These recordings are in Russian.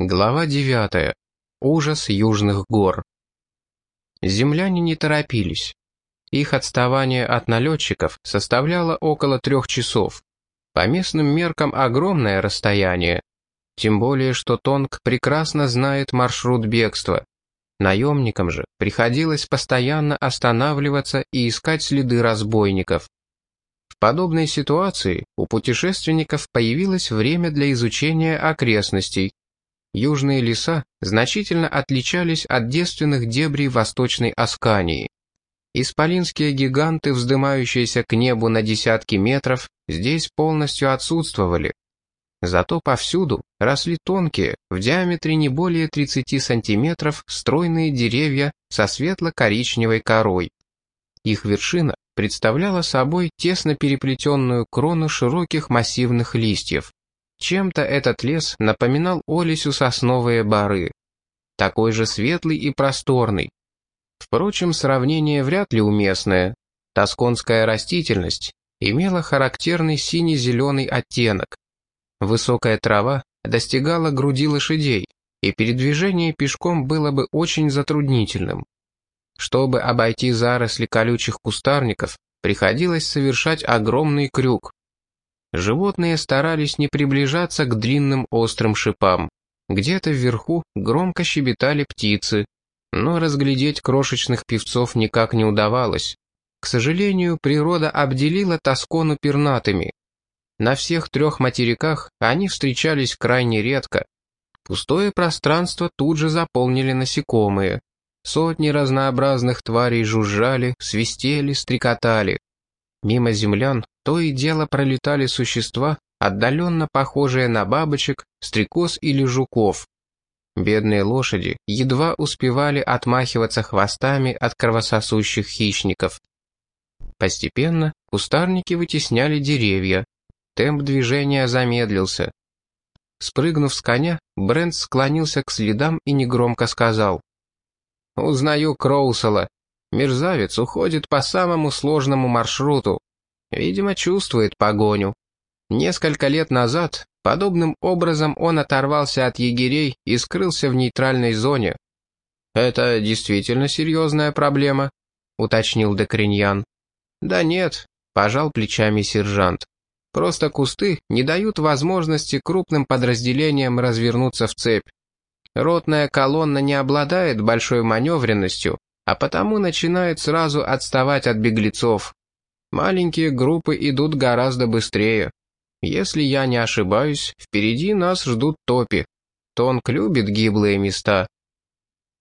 Глава 9. Ужас южных гор. Земляне не торопились. Их отставание от налетчиков составляло около трех часов. По местным меркам огромное расстояние. Тем более, что Тонг прекрасно знает маршрут бегства. Наемникам же приходилось постоянно останавливаться и искать следы разбойников. В подобной ситуации у путешественников появилось время для изучения окрестностей, южные леса значительно отличались от девственных дебрей восточной Аскании. Исполинские гиганты, вздымающиеся к небу на десятки метров, здесь полностью отсутствовали. Зато повсюду росли тонкие, в диаметре не более 30 сантиметров, стройные деревья со светло-коричневой корой. Их вершина представляла собой тесно переплетенную крону широких массивных листьев. Чем-то этот лес напоминал Олесю сосновые бары. Такой же светлый и просторный. Впрочем, сравнение вряд ли уместное. Тосконская растительность имела характерный сине-зеленый оттенок. Высокая трава достигала груди лошадей, и передвижение пешком было бы очень затруднительным. Чтобы обойти заросли колючих кустарников, приходилось совершать огромный крюк. Животные старались не приближаться к длинным острым шипам. Где-то вверху громко щебетали птицы, но разглядеть крошечных певцов никак не удавалось. К сожалению, природа обделила Тоскону пернатыми. На всех трех материках они встречались крайне редко. Пустое пространство тут же заполнили насекомые. Сотни разнообразных тварей жужжали, свистели, стрекотали. Мимо землян то и дело пролетали существа, отдаленно похожие на бабочек, стрекоз или жуков. Бедные лошади едва успевали отмахиваться хвостами от кровососущих хищников. Постепенно кустарники вытесняли деревья. Темп движения замедлился. Спрыгнув с коня, Брент склонился к следам и негромко сказал. «Узнаю Кроусела. Мерзавец уходит по самому сложному маршруту. Видимо, чувствует погоню. Несколько лет назад подобным образом он оторвался от егерей и скрылся в нейтральной зоне. «Это действительно серьезная проблема», — уточнил Декриньян. «Да нет», — пожал плечами сержант. «Просто кусты не дают возможности крупным подразделениям развернуться в цепь. Ротная колонна не обладает большой маневренностью, а потому начинает сразу отставать от беглецов. Маленькие группы идут гораздо быстрее. Если я не ошибаюсь, впереди нас ждут топи. Тонк любит гиблые места.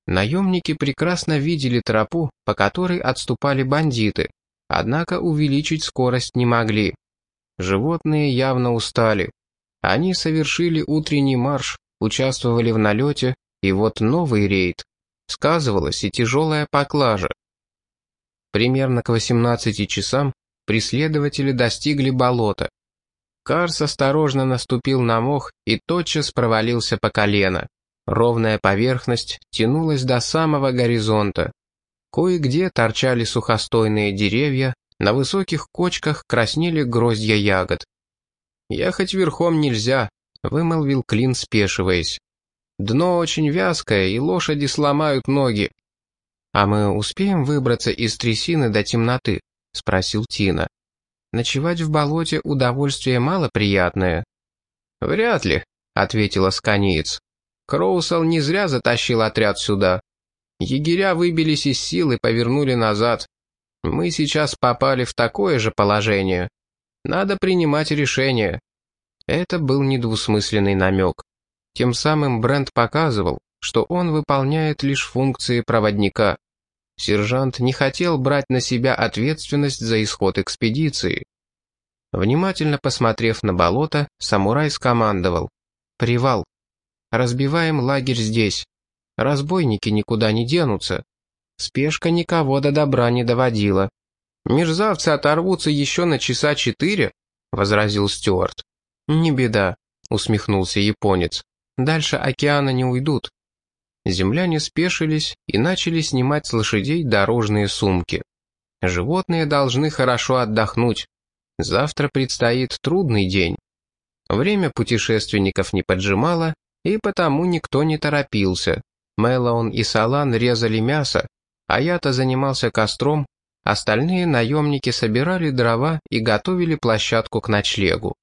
Наемники прекрасно видели тропу, по которой отступали бандиты, однако увеличить скорость не могли. Животные явно устали. Они совершили утренний марш, участвовали в налете, и вот новый рейд. Сказывалась и тяжелая поклажа. Примерно к 18 часам преследователи достигли болота. Карс осторожно наступил на мох и тотчас провалился по колено. Ровная поверхность тянулась до самого горизонта. Кое-где торчали сухостойные деревья, на высоких кочках краснели гроздья ягод. «Ехать верхом нельзя», — вымолвил Клин, спешиваясь. «Дно очень вязкое, и лошади сломают ноги. «А мы успеем выбраться из трясины до темноты?» — спросил Тина. «Ночевать в болоте удовольствие малоприятное». «Вряд ли», — ответила Сканиец. «Кроусел не зря затащил отряд сюда. Егеря выбились из сил и повернули назад. Мы сейчас попали в такое же положение. Надо принимать решение». Это был недвусмысленный намек. Тем самым Брент показывал, что он выполняет лишь функции проводника. Сержант не хотел брать на себя ответственность за исход экспедиции. Внимательно посмотрев на болото, самурай скомандовал. «Привал. Разбиваем лагерь здесь. Разбойники никуда не денутся. Спешка никого до добра не доводила. Мерзавцы оторвутся еще на часа четыре», — возразил Стюарт. «Не беда», — усмехнулся японец. «Дальше океана не уйдут земляне спешились и начали снимать с лошадей дорожные сумки. Животные должны хорошо отдохнуть. Завтра предстоит трудный день. Время путешественников не поджимало, И потому никто не торопился. Мэлоун и Салан резали мясо, а я-то занимался костром, остальные наемники собирали дрова и готовили площадку к ночлегу.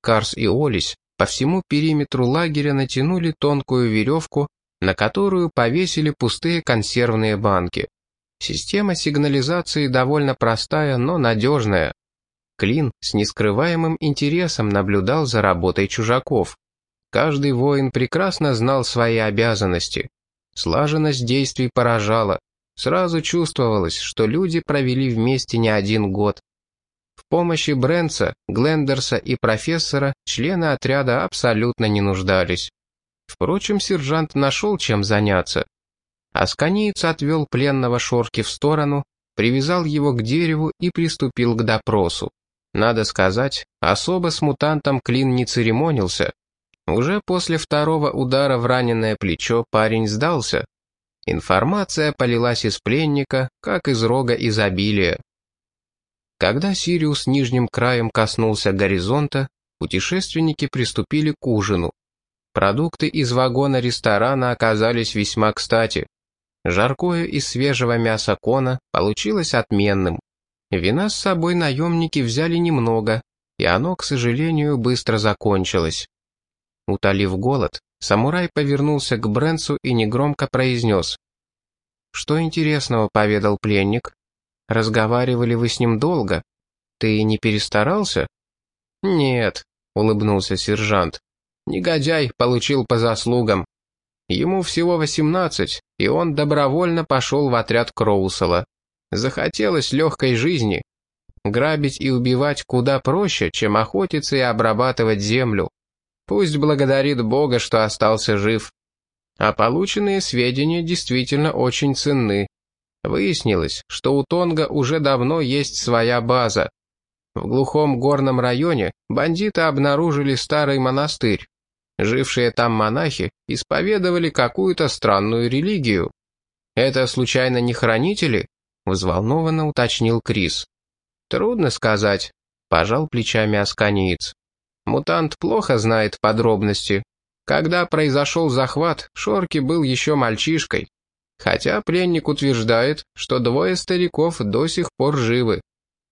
Карс и Олесь по всему периметру лагеря натянули тонкую веревку, на которую повесили пустые консервные банки. Система сигнализации довольно простая, но надежная. Клин с нескрываемым интересом наблюдал за работой чужаков. Каждый воин прекрасно знал свои обязанности. Слаженность действий поражала. Сразу чувствовалось, что люди провели вместе не один год. В помощи Брэнса, Глендерса и профессора члены отряда абсолютно не нуждались. Впрочем, сержант нашел чем заняться. Асканиец отвел пленного Шорки в сторону, привязал его к дереву и приступил к допросу. Надо сказать, особо с мутантом Клин не церемонился. Уже после второго удара в раненое плечо парень сдался. Информация полилась из пленника, как из рога изобилия. Когда Сириус нижним краем коснулся горизонта, путешественники приступили к ужину. Продукты из вагона ресторана оказались весьма кстати. Жаркое из свежего мяса кона получилось отменным. Вина с собой наемники взяли немного, и оно, к сожалению, быстро закончилось. Утолив голод, самурай повернулся к Брэнсу и негромко произнес. «Что интересного?» — поведал пленник. «Разговаривали вы с ним долго? Ты не перестарался?» «Нет», — улыбнулся сержант. «Негодяй получил по заслугам. Ему всего восемнадцать, и он добровольно пошел в отряд Кроусела. Захотелось легкой жизни. Грабить и убивать куда проще, чем охотиться и обрабатывать землю. Пусть благодарит Бога, что остался жив. А полученные сведения действительно очень ценны. Выяснилось, что у Тонга уже давно есть своя база. В глухом горном районе бандиты обнаружили старый монастырь. Жившие там монахи исповедовали какую-то странную религию. «Это случайно не хранители?» — взволнованно уточнил Крис. «Трудно сказать», — пожал плечами Асканиец. «Мутант плохо знает подробности. Когда произошел захват, Шорки был еще мальчишкой. Хотя пленник утверждает, что двое стариков до сих пор живы.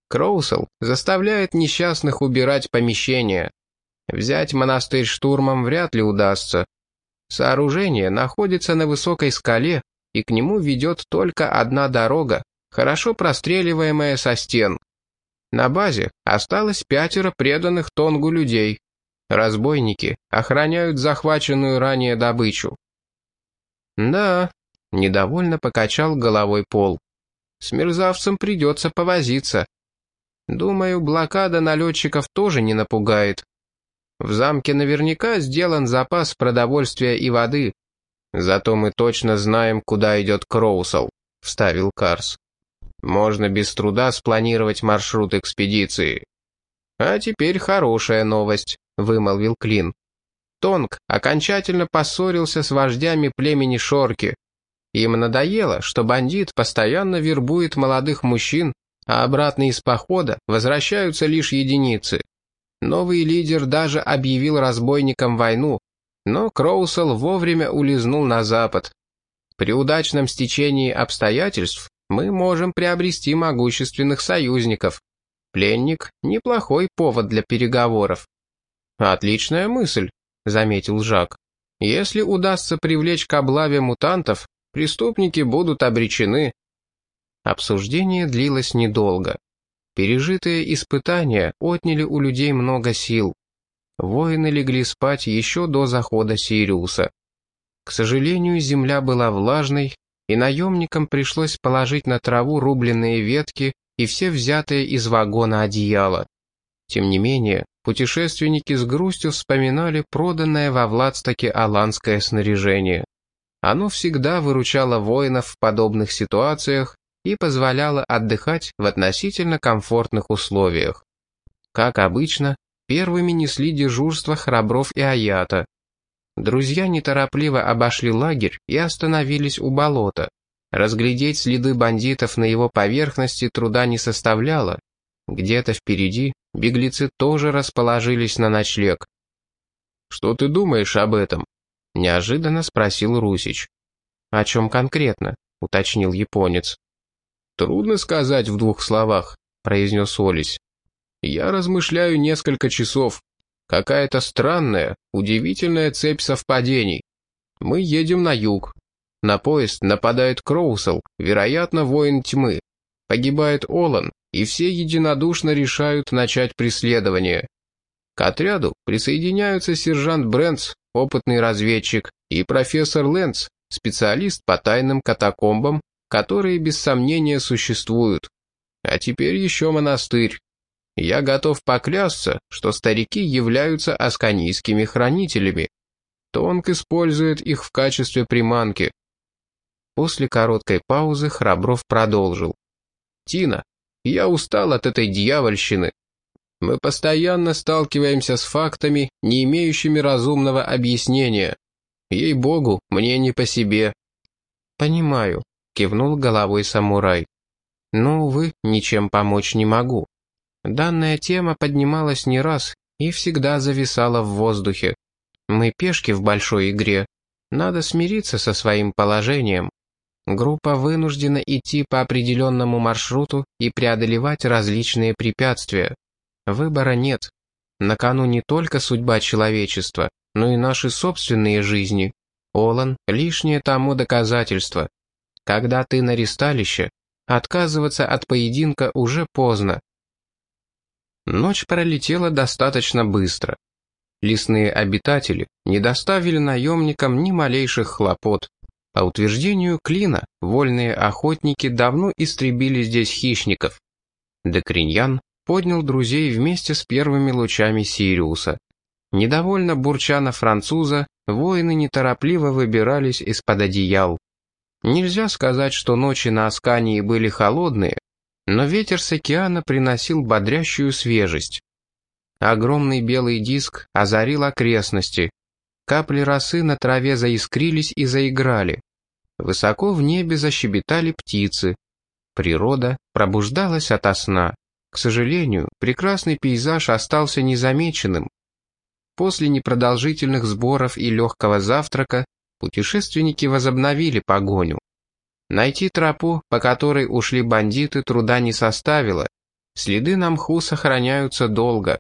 Кроусел заставляет несчастных убирать помещения. Взять монастырь штурмом вряд ли удастся. Сооружение находится на высокой скале, и к нему ведет только одна дорога, хорошо простреливаемая со стен. На базе осталось пятеро преданных Тонгу людей. Разбойники охраняют захваченную ранее добычу. «Да», — недовольно покачал головой Пол. «С мерзавцем придется повозиться. Думаю, блокада налетчиков тоже не напугает. В замке наверняка сделан запас продовольствия и воды. Зато мы точно знаем, куда идет Кроусел», — вставил Карс. «Можно без труда спланировать маршрут экспедиции». «А теперь хорошая новость», — вымолвил Клин. Тонг окончательно поссорился с вождями племени Шорки. Им надоело, что бандит постоянно вербует молодых мужчин, а обратно из похода возвращаются лишь единицы. Новый лидер даже объявил разбойникам войну, но Кроусел вовремя улизнул на запад. При удачном стечении обстоятельств мы можем приобрести могущественных союзников. Пленник – неплохой повод для переговоров. «Отличная мысль», — заметил Жак. «Если удастся привлечь к облаве мутантов, преступники будут обречены». Обсуждение длилось недолго. Пережитые испытания отняли у людей много сил. Воины легли спать еще до захода Сириуса. К сожалению, земля была влажной, и наемникам пришлось положить на траву рубленные ветки и все взятые из вагона одеяла. Тем не менее, путешественники с грустью вспоминали проданное во Владстоке аланское снаряжение. Оно всегда выручало воинов в подобных ситуациях и позволяло отдыхать в относительно комфортных условиях. Как обычно, первыми несли дежурство Храбров и Аята. Друзья неторопливо обошли лагерь и остановились у болота. Разглядеть следы бандитов на его поверхности труда не составляло. Где-то впереди беглецы тоже расположились на ночлег. «Что ты думаешь об этом?» — неожиданно спросил Русич. «О чем конкретно?» — уточнил японец. «Трудно сказать в двух словах», — произнес Олесь. «Я размышляю несколько часов. Какая-то странная, удивительная цепь совпадений. Мы едем на юг. На поезд нападает Кроусел, вероятно, воин тьмы. Погибает Олан, и все единодушно решают начать преследование. К отряду присоединяются сержант Брэнс, опытный разведчик, и профессор Лэнс, специалист по тайным катакомбам, которые без сомнения существуют. А теперь еще монастырь. Я готов поклясться, что старики являются асканийскими хранителями. Тонк использует их в качестве приманки. После короткой паузы Храбров продолжил. «Тина, я устал от этой дьявольщины. Мы постоянно сталкиваемся с фактами, не имеющими разумного объяснения. Ей-богу, мне не по себе». «Понимаю», — кивнул головой самурай. «Но, увы, ничем помочь не могу. Данная тема поднималась не раз и всегда зависала в воздухе. Мы пешки в большой игре. Надо смириться со своим положением. Группа вынуждена идти по определенному маршруту и преодолевать различные препятствия. Выбора нет. На кону не только судьба человечества, но и наши собственные жизни. Олан — лишнее тому доказательство. Когда ты на ристалище, отказываться от поединка уже поздно. Ночь пролетела достаточно быстро. Лесные обитатели не доставили наемникам ни малейших хлопот. По утверждению Клина, вольные охотники давно истребили здесь хищников. Декриньян поднял друзей вместе с первыми лучами Сириуса. Недовольно бурча на француза, воины неторопливо выбирались из-под одеял. Нельзя сказать, что ночи на Аскании были холодные, но ветер с океана приносил бодрящую свежесть. Огромный белый диск озарил окрестности. Капли росы на траве заискрились и заиграли. Высоко в небе защебетали птицы. Природа пробуждалась ото сна. К сожалению, прекрасный пейзаж остался незамеченным. После непродолжительных сборов и легкого завтрака путешественники возобновили погоню. Найти тропу, по которой ушли бандиты, труда не составило. Следы на мху сохраняются долго.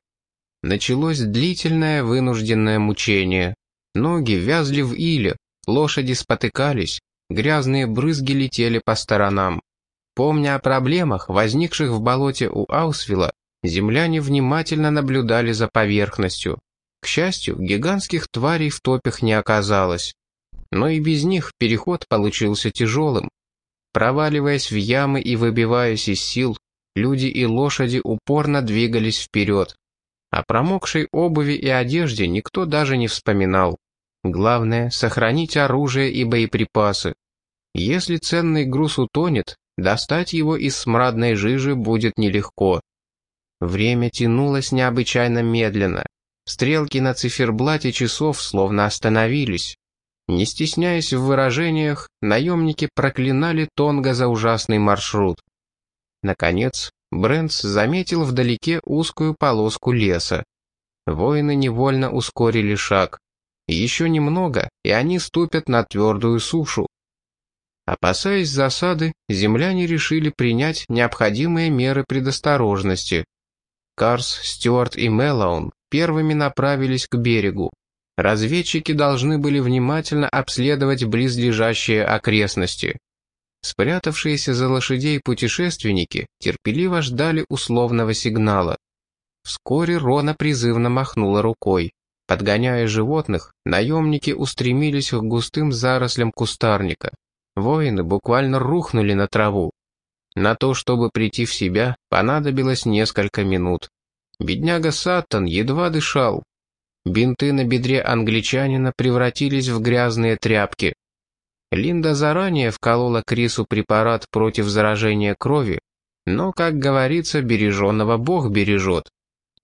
Началось длительное вынужденное мучение. Ноги вязли в иле, лошади спотыкались, грязные брызги летели по сторонам. Помня о проблемах, возникших в болоте у Аусвилла, земляне внимательно наблюдали за поверхностью. К счастью, гигантских тварей в топях не оказалось. Но и без них переход получился тяжелым. Проваливаясь в ямы и выбиваясь из сил, люди и лошади упорно двигались вперед. О промокшей обуви и одежде никто даже не вспоминал. Главное — сохранить оружие и боеприпасы. Если ценный груз утонет, достать его из смрадной жижи будет нелегко. Время тянулось необычайно медленно. Стрелки на циферблате часов словно остановились. Не стесняясь в выражениях, наемники проклинали Тонга за ужасный маршрут. Наконец, Брэнс заметил вдалеке узкую полоску леса. Воины невольно ускорили шаг. Еще немного, и они ступят на твердую сушу. Опасаясь засады, земляне решили принять необходимые меры предосторожности. Карс, Стюарт и Мэллоун первыми направились к берегу. Разведчики должны были внимательно обследовать близлежащие окрестности. Спрятавшиеся за лошадей путешественники терпеливо ждали условного сигнала. Вскоре Рона призывно махнула рукой. Подгоняя животных, наемники устремились к густым зарослям кустарника. Воины буквально рухнули на траву. На то, чтобы прийти в себя, понадобилось несколько минут. Бедняга Саттон едва дышал. Бинты на бедре англичанина превратились в грязные тряпки. Линда заранее вколола Крису препарат против заражения крови, но, как говорится, береженного Бог бережет.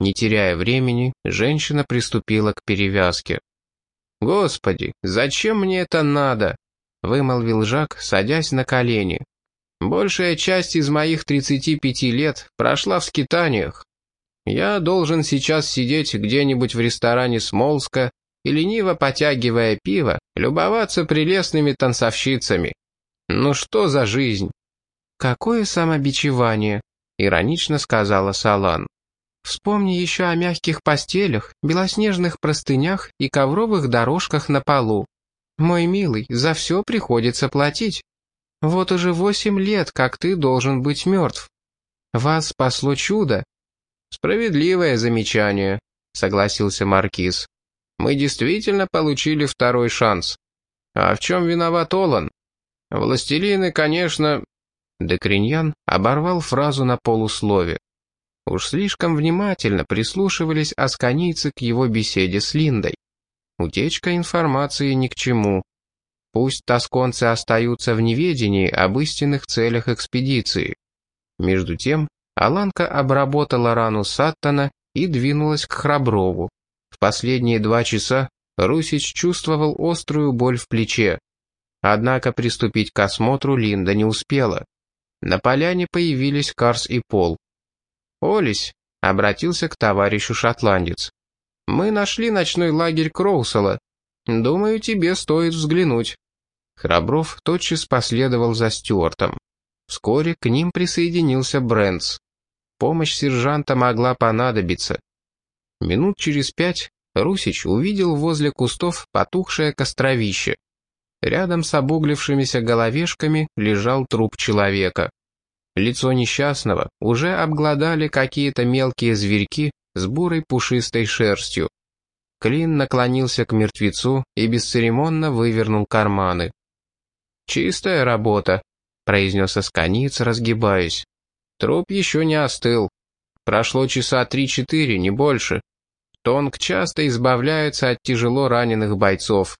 Не теряя времени, женщина приступила к перевязке. «Господи, зачем мне это надо?» — вымолвил Жак, садясь на колени. «Большая часть из моих 35 лет прошла в скитаниях. Я должен сейчас сидеть где-нибудь в ресторане Смолска, и лениво потягивая пиво, любоваться прелестными танцовщицами. Ну что за жизнь? Какое самобичевание, иронично сказала Салан. Вспомни еще о мягких постелях, белоснежных простынях и ковровых дорожках на полу. Мой милый, за все приходится платить. Вот уже восемь лет, как ты должен быть мертв. Вас спасло чудо. Справедливое замечание, согласился Маркиз. Мы действительно получили второй шанс. А в чем виноват Олан? Властелины, конечно... Декриньян оборвал фразу на полуслове. Уж слишком внимательно прислушивались асканийцы к его беседе с Линдой. Утечка информации ни к чему. Пусть тосконцы остаются в неведении об истинных целях экспедиции. Между тем, Аланка обработала рану Саттона и двинулась к Храброву. В последние два часа Русич чувствовал острую боль в плече. Однако приступить к осмотру Линда не успела. На поляне появились Карс и Пол. «Олесь», — обратился к товарищу шотландец, — «мы нашли ночной лагерь Кроусела. Думаю, тебе стоит взглянуть». Храбров тотчас последовал за Стюартом. Вскоре к ним присоединился Брэнс. Помощь сержанта могла понадобиться. Минут через пять Русич увидел возле кустов потухшее костровище. Рядом с обуглившимися головешками лежал труп человека. Лицо несчастного уже обглодали какие-то мелкие зверьки с бурой пушистой шерстью. Клин наклонился к мертвецу и бесцеремонно вывернул карманы. «Чистая работа», — произнес Асканиц, разгибаясь. «Труп еще не остыл. Прошло часа три-четыре, не больше. Тонг часто избавляется от тяжело раненых бойцов.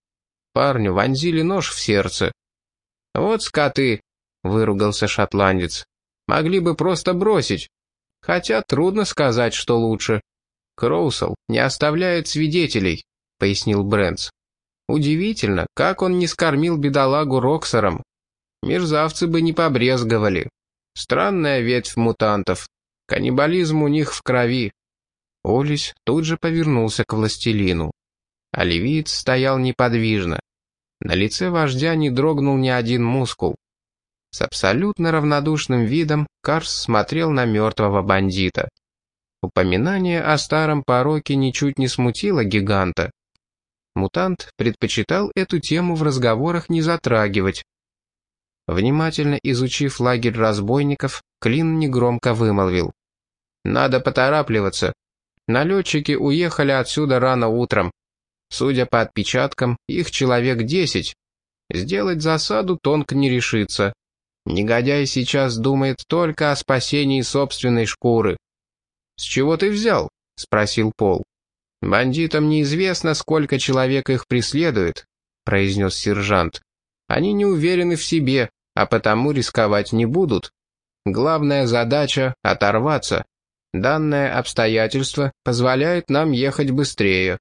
Парню вонзили нож в сердце. «Вот скоты», — выругался шотландец. Могли бы просто бросить. Хотя трудно сказать, что лучше. Кроусел не оставляет свидетелей, пояснил Брэнс. Удивительно, как он не скормил бедолагу Роксером. Мерзавцы бы не побрезговали. Странная ветвь мутантов. Каннибализм у них в крови. Олесь тут же повернулся к властелину. Оливиец стоял неподвижно. На лице вождя не дрогнул ни один мускул. С абсолютно равнодушным видом Карс смотрел на мертвого бандита. Упоминание о старом пороке ничуть не смутило гиганта. Мутант предпочитал эту тему в разговорах не затрагивать. Внимательно изучив лагерь разбойников, Клин негромко вымолвил. «Надо поторапливаться. Налетчики уехали отсюда рано утром. Судя по отпечаткам, их человек десять. Сделать засаду тонко не решится. Негодяй сейчас думает только о спасении собственной шкуры. «С чего ты взял?» — спросил Пол. «Бандитам неизвестно, сколько человек их преследует», — произнес сержант. «Они не уверены в себе, а потому рисковать не будут. Главная задача — оторваться. Данное обстоятельство позволяет нам ехать быстрее».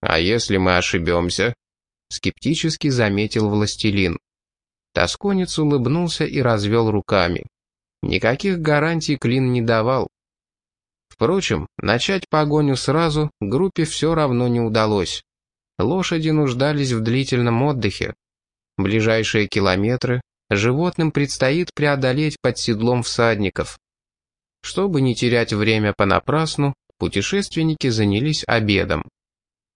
«А если мы ошибемся?» — скептически заметил властелин. Тосконец улыбнулся и развел руками. Никаких гарантий Клин не давал. Впрочем, начать погоню сразу группе все равно не удалось. Лошади нуждались в длительном отдыхе. Ближайшие километры животным предстоит преодолеть под седлом всадников. Чтобы не терять время понапрасну, путешественники занялись обедом.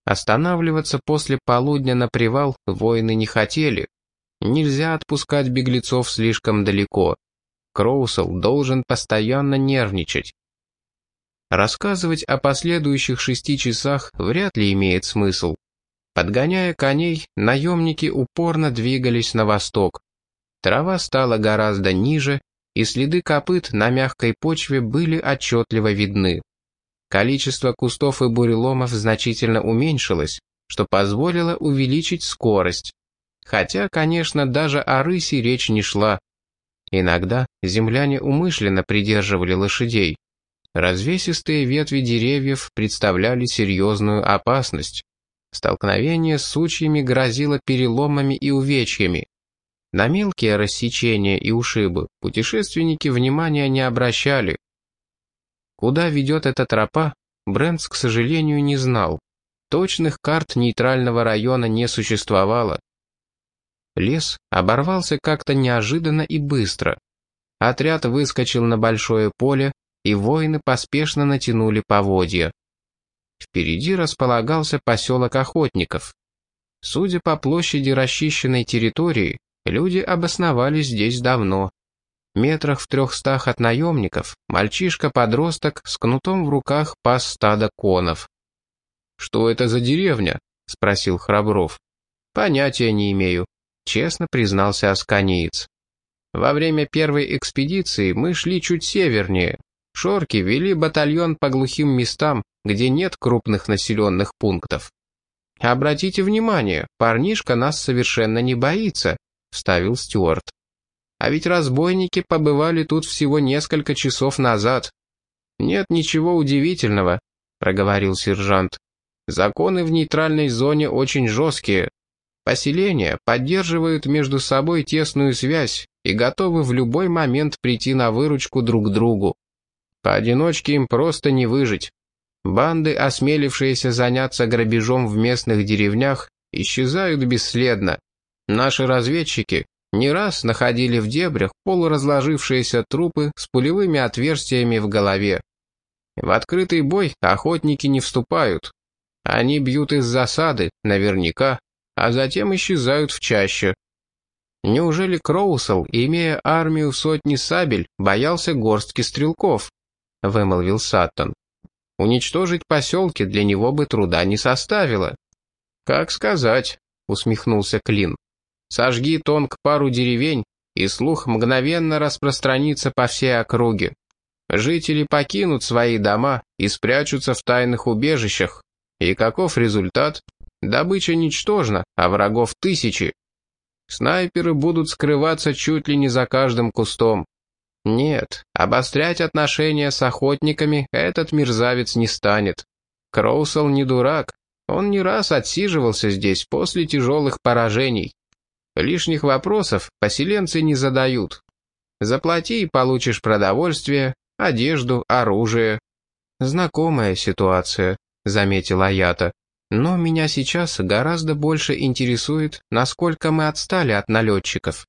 Останавливаться после полудня на привал воины не хотели, Нельзя отпускать беглецов слишком далеко. Кроусел должен постоянно нервничать. Рассказывать о последующих шести часах вряд ли имеет смысл. Подгоняя коней, наемники упорно двигались на восток. Трава стала гораздо ниже, и следы копыт на мягкой почве были отчетливо видны. Количество кустов и буреломов значительно уменьшилось, что позволило увеличить скорость. Хотя, конечно, даже о рысе речь не шла. Иногда земляне умышленно придерживали лошадей. Развесистые ветви деревьев представляли серьезную опасность. Столкновение с сучьями грозило переломами и увечьями. На мелкие рассечения и ушибы путешественники внимания не обращали. Куда ведет эта тропа, Брэнс, к сожалению, не знал. Точных карт нейтрального района не существовало. Лес оборвался как-то неожиданно и быстро. Отряд выскочил на большое поле, и воины поспешно натянули поводья. Впереди располагался поселок охотников. Судя по площади расчищенной территории, люди обосновались здесь давно. Метрах в трехстах от наемников мальчишка-подросток с кнутом в руках пас стадо конов. «Что это за деревня?» — спросил Храбров. «Понятия не имею», — честно признался Асканиец. «Во время первой экспедиции мы шли чуть севернее. Шорки вели батальон по глухим местам, где нет крупных населенных пунктов. «Обратите внимание, парнишка нас совершенно не боится», — вставил Стюарт. А ведь разбойники побывали тут всего несколько часов назад. Нет ничего удивительного, проговорил сержант. Законы в нейтральной зоне очень жесткие. Поселения поддерживают между собой тесную связь и готовы в любой момент прийти на выручку друг другу. Поодиночке им просто не выжить. Банды, осмелившиеся заняться грабежом в местных деревнях, исчезают бесследно. Наши разведчики не раз находили в дебрях полуразложившиеся трупы с пулевыми отверстиями в голове. В открытый бой охотники не вступают. Они бьют из засады, наверняка, а затем исчезают в чаще. Неужели Кроусел, имея армию в сотни сабель, боялся горстки стрелков? Вымолвил Саттон. Уничтожить поселки для него бы труда не составило. Как сказать, усмехнулся Клин. Сожги тонк пару деревень, и слух мгновенно распространится по всей округе. Жители покинут свои дома и спрячутся в тайных убежищах. И каков результат? Добыча ничтожна, а врагов тысячи. Снайперы будут скрываться чуть ли не за каждым кустом. Нет, обострять отношения с охотниками этот мерзавец не станет. Кроусел не дурак, он не раз отсиживался здесь после тяжелых поражений. Лишних вопросов поселенцы не задают. Заплати и получишь продовольствие, одежду, оружие. Знакомая ситуация, заметила Ята. Но меня сейчас гораздо больше интересует, насколько мы отстали от налетчиков.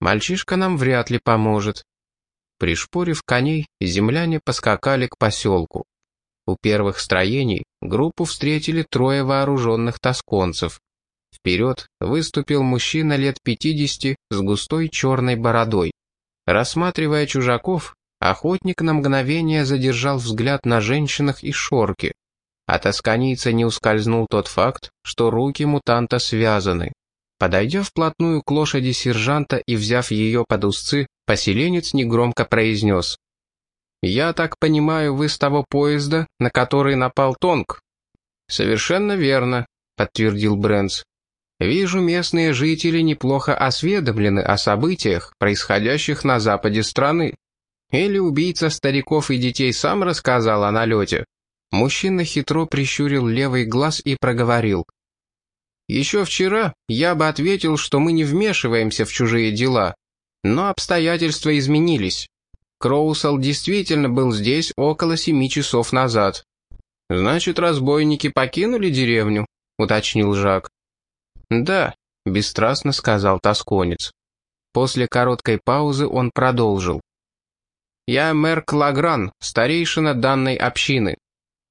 Мальчишка нам вряд ли поможет. Пришпорив коней, земляне поскакали к поселку. У первых строений группу встретили трое вооруженных тосконцев. Вперед выступил мужчина лет 50 с густой черной бородой. Рассматривая чужаков, охотник на мгновение задержал взгляд на женщинах и шорки. От асканийца не ускользнул тот факт, что руки мутанта связаны. Подойдя вплотную к лошади сержанта и взяв ее под узцы, поселенец негромко произнес. «Я так понимаю, вы с того поезда, на который напал Тонг?» «Совершенно верно», — подтвердил Брэнс. Вижу, местные жители неплохо осведомлены о событиях, происходящих на западе страны. Или убийца стариков и детей сам рассказал о налете. Мужчина хитро прищурил левый глаз и проговорил. «Еще вчера я бы ответил, что мы не вмешиваемся в чужие дела. Но обстоятельства изменились. Кроусел действительно был здесь около семи часов назад. «Значит, разбойники покинули деревню?» — уточнил Жак. «Да», — бесстрастно сказал тосконец. После короткой паузы он продолжил. «Я мэр Клагран, старейшина данной общины.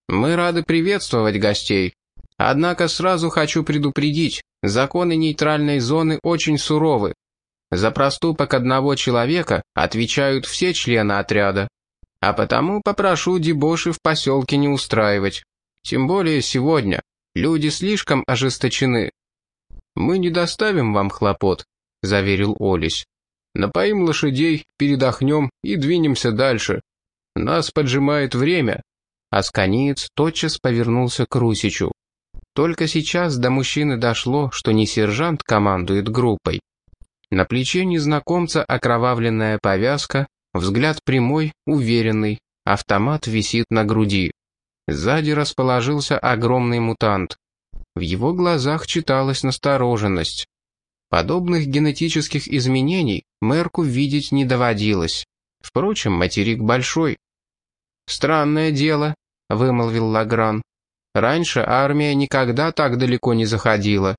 Мы рады приветствовать гостей. Однако сразу хочу предупредить, законы нейтральной зоны очень суровы. За проступок одного человека отвечают все члены отряда. А потому попрошу дебоши в поселке не устраивать. Тем более сегодня. Люди слишком ожесточены. «Мы не доставим вам хлопот», — заверил Олесь. «Напоим лошадей, передохнем и двинемся дальше. Нас поджимает время». Асканиец тотчас повернулся к Русичу. Только сейчас до мужчины дошло, что не сержант командует группой. На плече незнакомца окровавленная повязка, взгляд прямой, уверенный, автомат висит на груди. Сзади расположился огромный мутант. В его глазах читалась настороженность. Подобных генетических изменений Мерку видеть не доводилось. Впрочем, материк большой. «Странное дело», — вымолвил Лагран. Раньше армия никогда так далеко не заходила.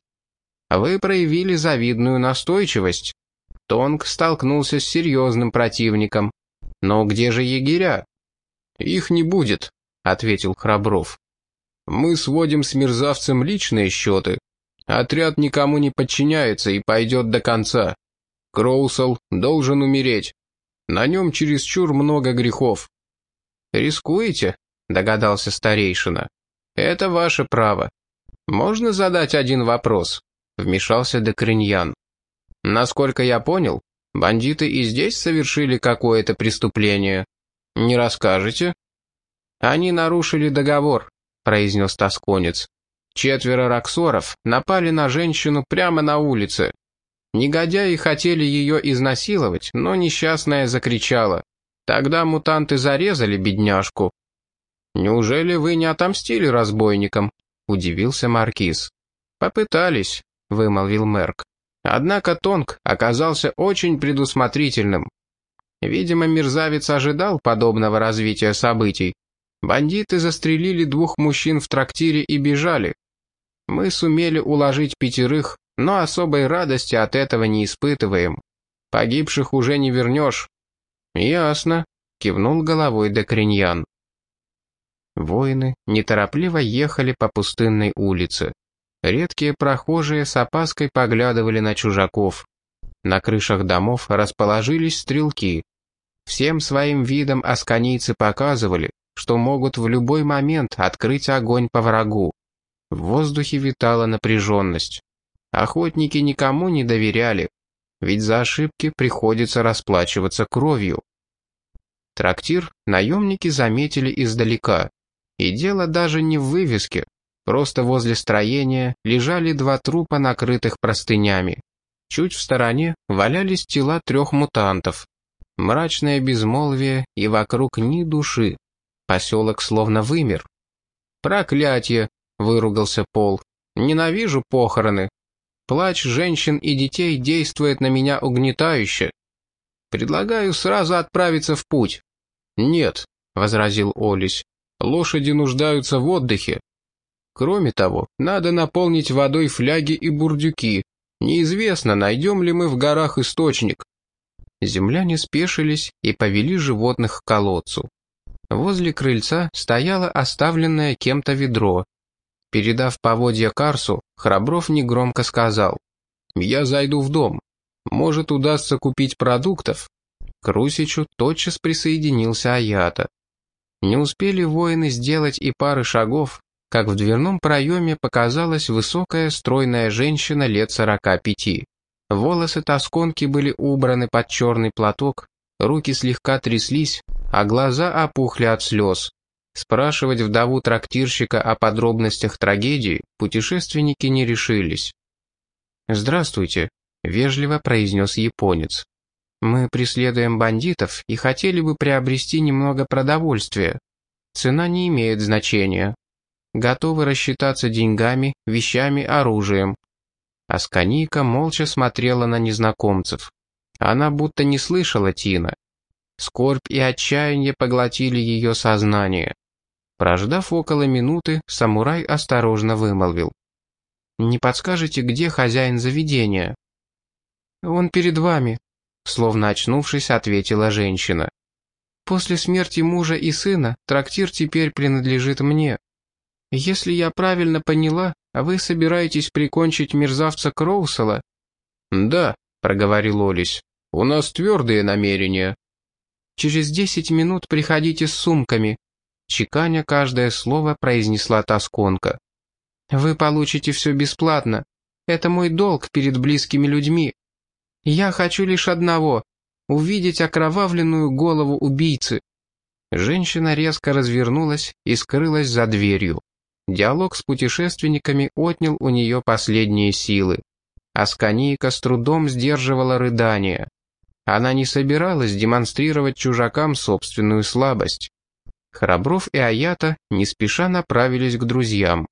Вы проявили завидную настойчивость. Тонг столкнулся с серьезным противником. Но где же егеря? Их не будет, ответил Храбров. Мы сводим с мерзавцем личные счеты. Отряд никому не подчиняется и пойдет до конца. Кроусел должен умереть. На нем чересчур много грехов. «Рискуете?» — догадался старейшина. «Это ваше право. Можно задать один вопрос?» — вмешался Декриньян. «Насколько я понял, бандиты и здесь совершили какое-то преступление. Не расскажете?» «Они нарушили договор», — произнес тосконец. «Четверо раксоров напали на женщину прямо на улице. Негодяи хотели ее изнасиловать, но несчастная закричала. Тогда мутанты зарезали бедняжку. «Неужели вы не отомстили разбойникам?» — удивился Маркиз. «Попытались», — вымолвил Мерк. Однако Тонг оказался очень предусмотрительным. Видимо, мерзавец ожидал подобного развития событий. Бандиты застрелили двух мужчин в трактире и бежали. Мы сумели уложить пятерых, но особой радости от этого не испытываем. Погибших уже не вернешь, «Ясно», — кивнул головой Декриньян. Воины неторопливо ехали по пустынной улице. Редкие прохожие с опаской поглядывали на чужаков. На крышах домов расположились стрелки. Всем своим видом асканийцы показывали, что могут в любой момент открыть огонь по врагу. В воздухе витала напряженность. Охотники никому не доверяли, ведь за ошибки приходится расплачиваться кровью. Трактир наемники заметили издалека. И дело даже не в вывеске. Просто возле строения лежали два трупа, накрытых простынями. Чуть в стороне валялись тела трех мутантов. Мрачное безмолвие и вокруг ни души. Поселок словно вымер. «Проклятье!» — выругался Пол. «Ненавижу похороны. Плач женщин и детей действует на меня угнетающе. Предлагаю сразу отправиться в путь. «Нет», — возразил Олесь, — «лошади нуждаются в отдыхе. Кроме того, надо наполнить водой фляги и бурдюки. Неизвестно, найдем ли мы в горах источник». Земляне спешились и повели животных к колодцу. Возле крыльца стояло оставленное кем-то ведро. Передав поводья Карсу, Храбров негромко сказал, «Я зайду в дом. Может, удастся купить продуктов, к Русичу тотчас присоединился Аята. Не успели воины сделать и пары шагов, как в дверном проеме показалась высокая стройная женщина лет сорока пяти. Волосы тосконки были убраны под черный платок, руки слегка тряслись, а глаза опухли от слез. Спрашивать вдову трактирщика о подробностях трагедии путешественники не решились. «Здравствуйте», — вежливо произнес японец. Мы преследуем бандитов и хотели бы приобрести немного продовольствия. Цена не имеет значения. Готовы рассчитаться деньгами, вещами, оружием. Асканийка молча смотрела на незнакомцев. Она будто не слышала Тина. Скорбь и отчаяние поглотили ее сознание. Прождав около минуты, самурай осторожно вымолвил. «Не подскажете, где хозяин заведения?» «Он перед вами», Словно очнувшись, ответила женщина. «После смерти мужа и сына трактир теперь принадлежит мне. Если я правильно поняла, вы собираетесь прикончить мерзавца Кроусела?» «Да», — проговорил Олесь, — «у нас твердые намерения». «Через десять минут приходите с сумками», — чеканя каждое слово произнесла Тосконка. «Вы получите все бесплатно. Это мой долг перед близкими людьми. Я хочу лишь одного — увидеть окровавленную голову убийцы». Женщина резко развернулась и скрылась за дверью. Диалог с путешественниками отнял у нее последние силы. Асканийка с трудом сдерживала рыдания. Она не собиралась демонстрировать чужакам собственную слабость. Храбров и Аята не спеша направились к друзьям.